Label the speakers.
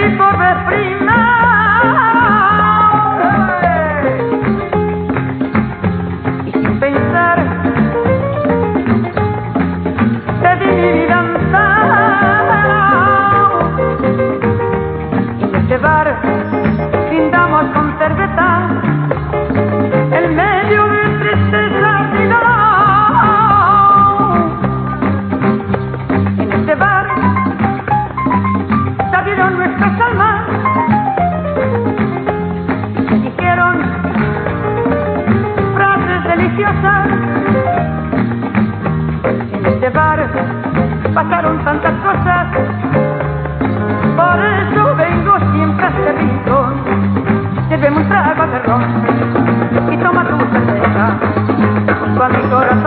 Speaker 1: grito de tantas cosas. Por eso vengo siempre a este rincón. Sirve un trago de ron y toma tu cerveza junto a mi corazón.